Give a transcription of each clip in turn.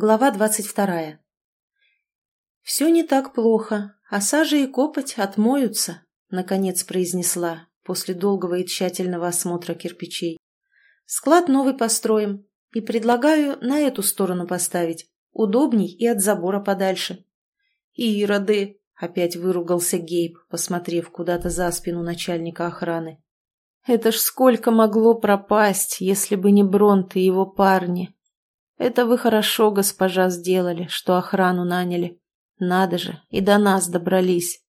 Глава двадцать вторая. «Все не так плохо, а сажа и копоть отмоются», — наконец произнесла после долгого и тщательного осмотра кирпичей. «Склад новый построим и предлагаю на эту сторону поставить, удобней и от забора подальше». «Ироды!» — опять выругался Гейб, посмотрев куда-то за спину начальника охраны. «Это ж сколько могло пропасть, если бы не Бронт и его парни!» «Это вы хорошо, госпожа, сделали, что охрану наняли. Надо же, и до нас добрались».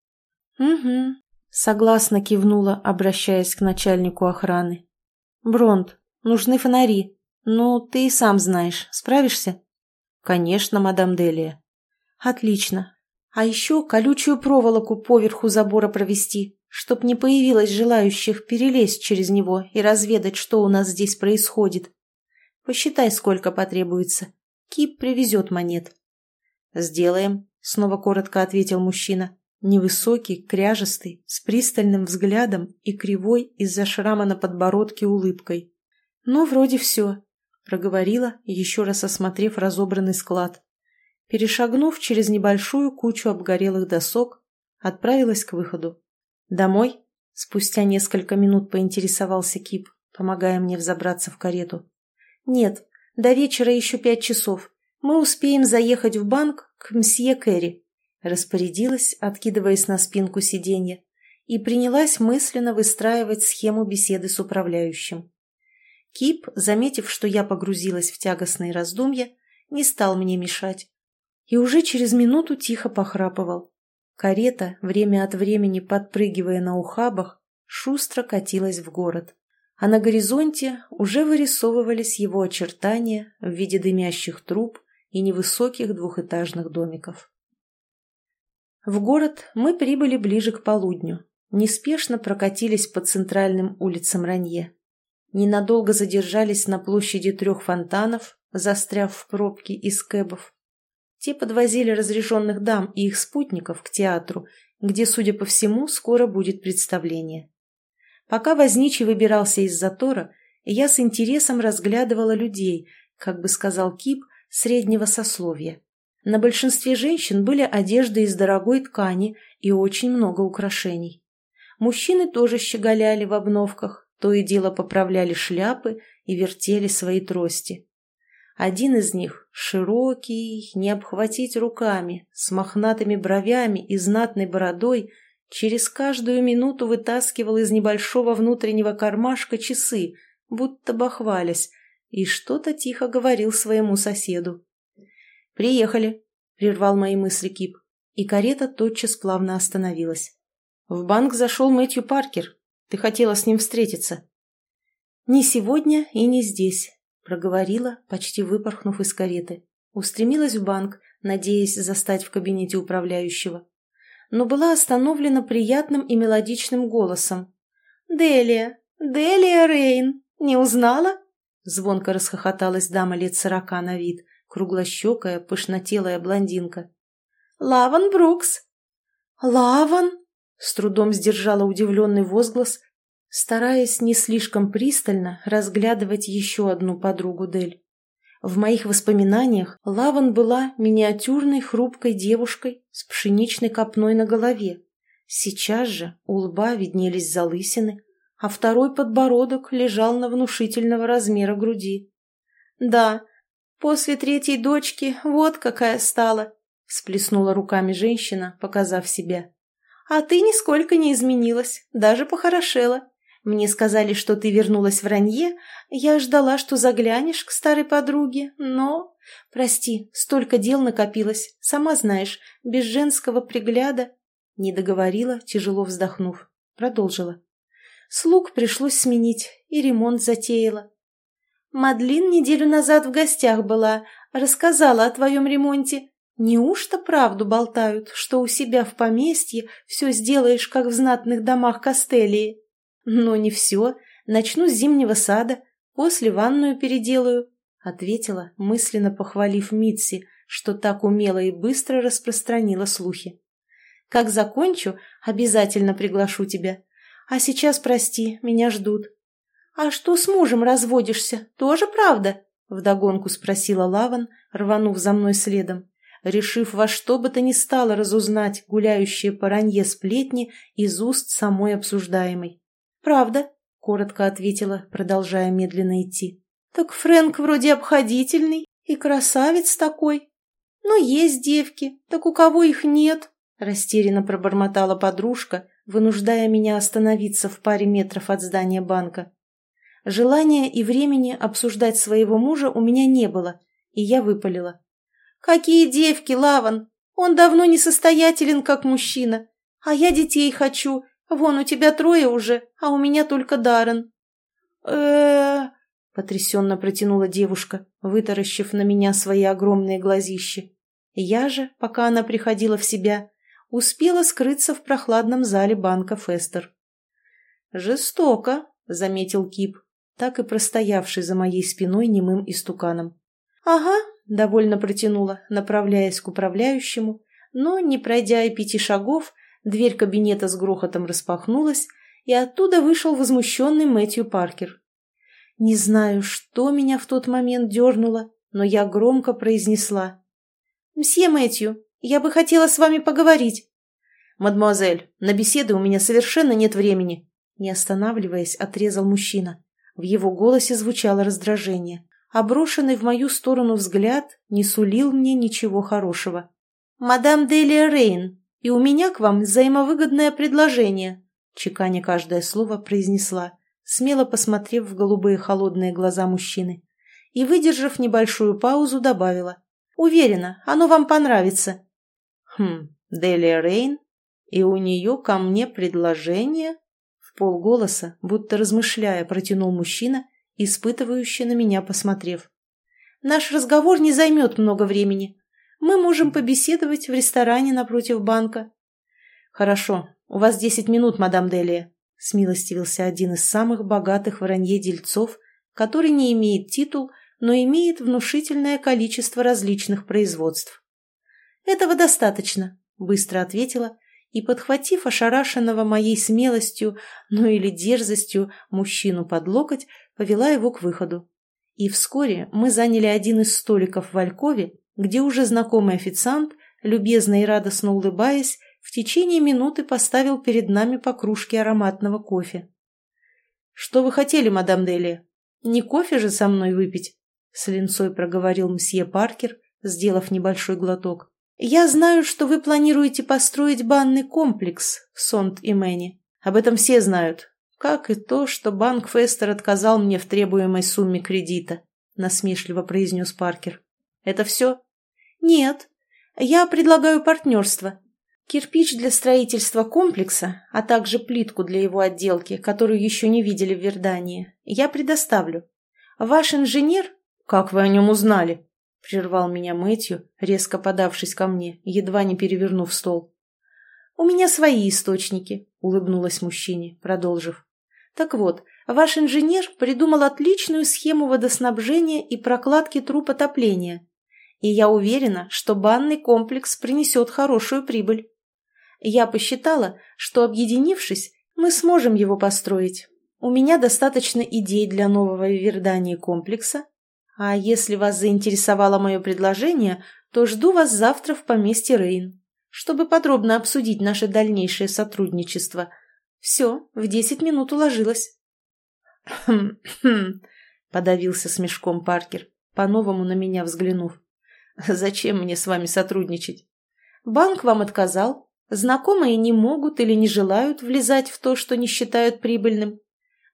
«Угу», — согласно кивнула, обращаясь к начальнику охраны. «Бронт, нужны фонари. Ну, ты и сам знаешь. Справишься?» «Конечно, мадам Делия». «Отлично. А еще колючую проволоку поверху забора провести, чтоб не появилось желающих перелезть через него и разведать, что у нас здесь происходит. Посчитай, сколько потребуется. Кип привезет монет. Сделаем, снова коротко ответил мужчина. Невысокий, кряжестый, с пристальным взглядом и кривой из-за шрама на подбородке улыбкой. Ну, вроде все, проговорила, еще раз осмотрев разобранный склад. Перешагнув через небольшую кучу обгорелых досок, отправилась к выходу. «Домой?» Спустя несколько минут поинтересовался Кип, помогая мне взобраться в карету. «Нет, до вечера еще пять часов. Мы успеем заехать в банк к мсье Кэрри», распорядилась, откидываясь на спинку сиденья, и принялась мысленно выстраивать схему беседы с управляющим. Кип, заметив, что я погрузилась в тягостные раздумья, не стал мне мешать. И уже через минуту тихо похрапывал. Карета, время от времени подпрыгивая на ухабах, шустро катилась в город а на горизонте уже вырисовывались его очертания в виде дымящих труб и невысоких двухэтажных домиков. В город мы прибыли ближе к полудню, неспешно прокатились по центральным улицам Ранье. Ненадолго задержались на площади трех фонтанов, застряв в пробке из кэбов. Те подвозили разрешенных дам и их спутников к театру, где, судя по всему, скоро будет представление. Пока возничий выбирался из затора, я с интересом разглядывала людей, как бы сказал Кип, среднего сословия. На большинстве женщин были одежды из дорогой ткани и очень много украшений. Мужчины тоже щеголяли в обновках, то и дело поправляли шляпы и вертели свои трости. Один из них, широкий, не обхватить руками, с мохнатыми бровями и знатной бородой, Через каждую минуту вытаскивал из небольшого внутреннего кармашка часы, будто бахвалясь, и что-то тихо говорил своему соседу. «Приехали», — прервал мои мысли Кип, и карета тотчас плавно остановилась. «В банк зашел Мэтью Паркер. Ты хотела с ним встретиться». «Не сегодня и не здесь», — проговорила, почти выпорхнув из кареты. Устремилась в банк, надеясь застать в кабинете управляющего но была остановлена приятным и мелодичным голосом. «Делия! Делия Рейн! Не узнала?» Звонко расхохоталась дама лет сорока на вид, круглощекая, пышнотелая блондинка. «Лаван Брукс!» «Лаван?» — с трудом сдержала удивленный возглас, стараясь не слишком пристально разглядывать еще одну подругу Дель. В моих воспоминаниях Лаван была миниатюрной хрупкой девушкой с пшеничной копной на голове. Сейчас же у лба виднелись залысины, а второй подбородок лежал на внушительного размера груди. «Да, после третьей дочки вот какая стала», — всплеснула руками женщина, показав себя. «А ты нисколько не изменилась, даже похорошела. Мне сказали, что ты вернулась в Ранье. Я ждала, что заглянешь к старой подруге, но... Прости, столько дел накопилось. Сама знаешь, без женского пригляда... Не договорила, тяжело вздохнув. Продолжила. Слуг пришлось сменить, и ремонт затеяла. Мадлин неделю назад в гостях была, рассказала о твоем ремонте. Неужто правду болтают, что у себя в поместье все сделаешь, как в знатных домах Костелии? «Но не все. Начну с зимнего сада, после ванную переделаю», — ответила, мысленно похвалив Митси, что так умело и быстро распространила слухи. «Как закончу, обязательно приглашу тебя. А сейчас, прости, меня ждут». «А что с мужем разводишься? Тоже правда?» — вдогонку спросила Лаван, рванув за мной следом, решив во что бы то ни стало разузнать гуляющие по ранье сплетни из уст самой обсуждаемой. «Правда», — коротко ответила, продолжая медленно идти. «Так Фрэнк вроде обходительный и красавец такой. Но есть девки, так у кого их нет?» Растерянно пробормотала подружка, вынуждая меня остановиться в паре метров от здания банка. Желания и времени обсуждать своего мужа у меня не было, и я выпалила. «Какие девки, Лаван! Он давно не состоятелен, как мужчина. А я детей хочу. Вон, у тебя трое уже, а у меня только Даррен». э потрясенно протянула девушка, вытаращив на меня свои огромные глазища. Я же, пока она приходила в себя, успела скрыться в прохладном зале банка Фестер. «Жестоко», — заметил Кип, так и простоявший за моей спиной немым истуканом. «Ага», — довольно протянула, направляясь к управляющему, но, не пройдя и пяти шагов, дверь кабинета с грохотом распахнулась, и оттуда вышел возмущенный Мэтью Паркер. Не знаю, что меня в тот момент дернуло, но я громко произнесла. «Мсье Мэтью, я бы хотела с вами поговорить». «Мадемуазель, на беседы у меня совершенно нет времени», не останавливаясь, отрезал мужчина. В его голосе звучало раздражение, а брошенный в мою сторону взгляд не сулил мне ничего хорошего. «Мадам Делия Рейн, и у меня к вам взаимовыгодное предложение», чеканя каждое слово произнесла, смело посмотрев в голубые холодные глаза мужчины, и, выдержав небольшую паузу, добавила. «Уверена, оно вам понравится». «Хм, Делия Рейн? И у нее ко мне предложение?» В полголоса, будто размышляя, протянул мужчина, испытывающий на меня посмотрев. «Наш разговор не займет много времени. Мы можем побеседовать в ресторане напротив банка». «Хорошо, у вас десять минут, мадам Делия», — смилостивился один из самых богатых воронье дельцов, который не имеет титул, но имеет внушительное количество различных производств. «Этого достаточно», — быстро ответила, и, подхватив ошарашенного моей смелостью, ну или дерзостью, мужчину под локоть, повела его к выходу. И вскоре мы заняли один из столиков в Алькове, где уже знакомый официант, любезно и радостно улыбаясь, в течение минуты поставил перед нами по кружке ароматного кофе. «Что вы хотели, мадам Дели? Не кофе же со мной выпить?» — с линцой проговорил мсье Паркер, сделав небольшой глоток. «Я знаю, что вы планируете построить банный комплекс в Сонт и Мэне. Об этом все знают. Как и то, что банк Фестер отказал мне в требуемой сумме кредита», — насмешливо произнес Паркер. «Это все?» «Нет. Я предлагаю партнерство. Кирпич для строительства комплекса, а также плитку для его отделки, которую еще не видели в Вердании, я предоставлю. Ваш инженер...» «Как вы о нем узнали?» — прервал меня Мэтью, резко подавшись ко мне, едва не перевернув стол. «У меня свои источники», — улыбнулась мужчине, продолжив. «Так вот, ваш инженер придумал отличную схему водоснабжения и прокладки труб отопления, и я уверена, что банный комплекс принесет хорошую прибыль. Я посчитала, что, объединившись, мы сможем его построить. У меня достаточно идей для нового в Вердании комплекса, а если вас заинтересовало мое предложение, то жду вас завтра в поместье Рейн, чтобы подробно обсудить наше дальнейшее сотрудничество. Все, в десять минут уложилось. «Хм-хм», — подавился смешком Паркер, по-новому на меня взглянув. «Зачем мне с вами сотрудничать? Банк вам отказал, знакомые не могут или не желают влезать в то, что не считают прибыльным.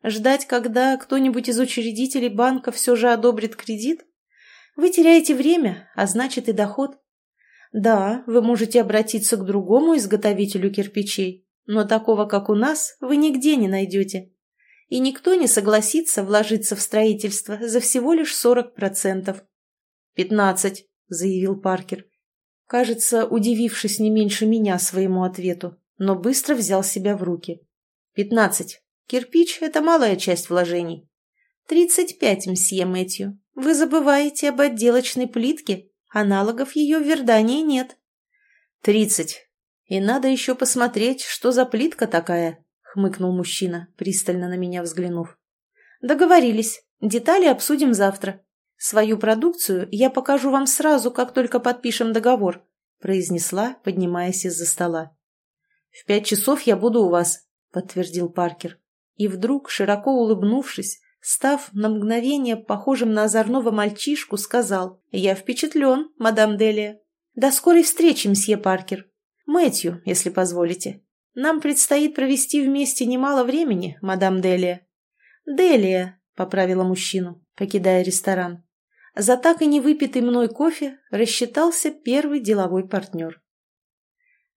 Ждать, когда кто-нибудь из учредителей банка все же одобрит кредит? Вы теряете время, а значит и доход. Да, вы можете обратиться к другому изготовителю кирпичей, но такого, как у нас, вы нигде не найдете. И никто не согласится вложиться в строительство за всего лишь 40%. «Пятнадцать», — заявил Паркер. Кажется, удивившись не меньше меня своему ответу, но быстро взял себя в руки. «Пятнадцать. Кирпич – это малая часть вложений. Тридцать пять, мсье Мэтью. Вы забываете об отделочной плитке. Аналогов ее в Вердании нет. Тридцать. И надо еще посмотреть, что за плитка такая, хмыкнул мужчина, пристально на меня взглянув. Договорились. Детали обсудим завтра. Свою продукцию я покажу вам сразу, как только подпишем договор», произнесла, поднимаясь из-за стола. «В пять часов я буду у вас», подтвердил Паркер. И вдруг, широко улыбнувшись, став на мгновение похожим на озорного мальчишку, сказал «Я впечатлен, мадам Делия». «До скорой встречи, мсье Паркер. Мэтью, если позволите. Нам предстоит провести вместе немало времени, мадам Делия». «Делия», — поправила мужчину, покидая ресторан. За так и не выпитый мной кофе рассчитался первый деловой партнер.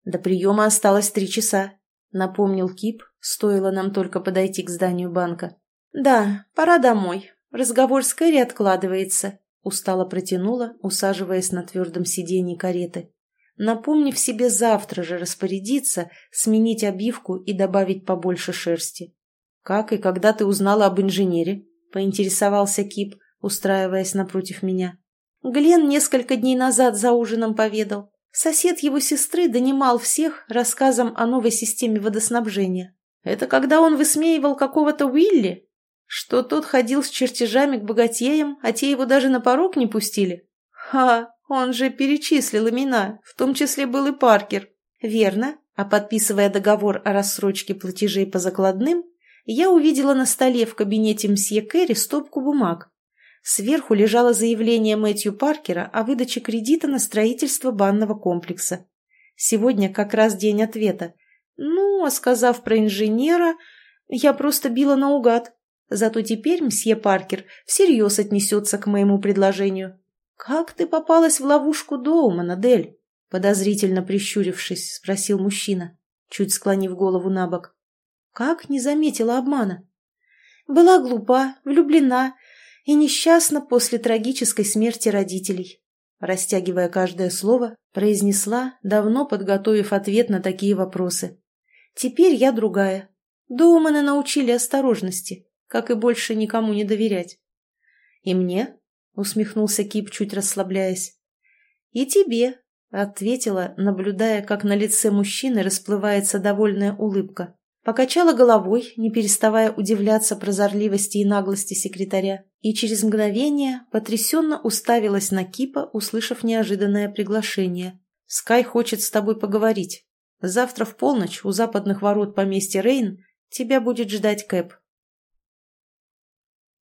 До приема осталось три часа, напомнил Кип, стоило нам только подойти к зданию банка. «Да, пора домой. Разговор с Кэрри откладывается», — устало протянула, усаживаясь на твердом сиденье кареты. Напомнив себе завтра же распорядиться, сменить обивку и добавить побольше шерсти. «Как и когда ты узнала об инженере?» — поинтересовался Кип, устраиваясь напротив меня. Глен несколько дней назад за ужином поведал. Сосед его сестры донимал всех рассказом о новой системе водоснабжения. Это когда он высмеивал какого-то Уилли? Что тот ходил с чертежами к богатеям, а те его даже на порог не пустили? Ха, он же перечислил имена, в том числе был и Паркер. Верно, а подписывая договор о рассрочке платежей по закладным, я увидела на столе в кабинете мсье Керри стопку бумаг. Сверху лежало заявление Мэтью Паркера о выдаче кредита на строительство банного комплекса. Сегодня как раз день ответа. Ну, а сказав про инженера, я просто била наугад. Зато теперь мсье Паркер всерьез отнесется к моему предложению. «Как ты попалась в ловушку Доумана, Дель?» Подозрительно прищурившись, спросил мужчина, чуть склонив голову на бок. «Как не заметила обмана?» «Была глупа, влюблена и несчастна после трагической смерти родителей», растягивая каждое слово, произнесла, давно подготовив ответ на такие вопросы. «Теперь я другая. Доуманы научили осторожности, как и больше никому не доверять». «И мне?» — усмехнулся Кип, чуть расслабляясь. «И тебе», — ответила, наблюдая, как на лице мужчины расплывается довольная улыбка. Покачала головой, не переставая удивляться прозорливости и наглости секретаря, и через мгновение потрясенно уставилась на Кипа, услышав неожиданное приглашение. «Скай хочет с тобой поговорить. Завтра в полночь у западных ворот поместья Рейн тебя будет ждать Кэп».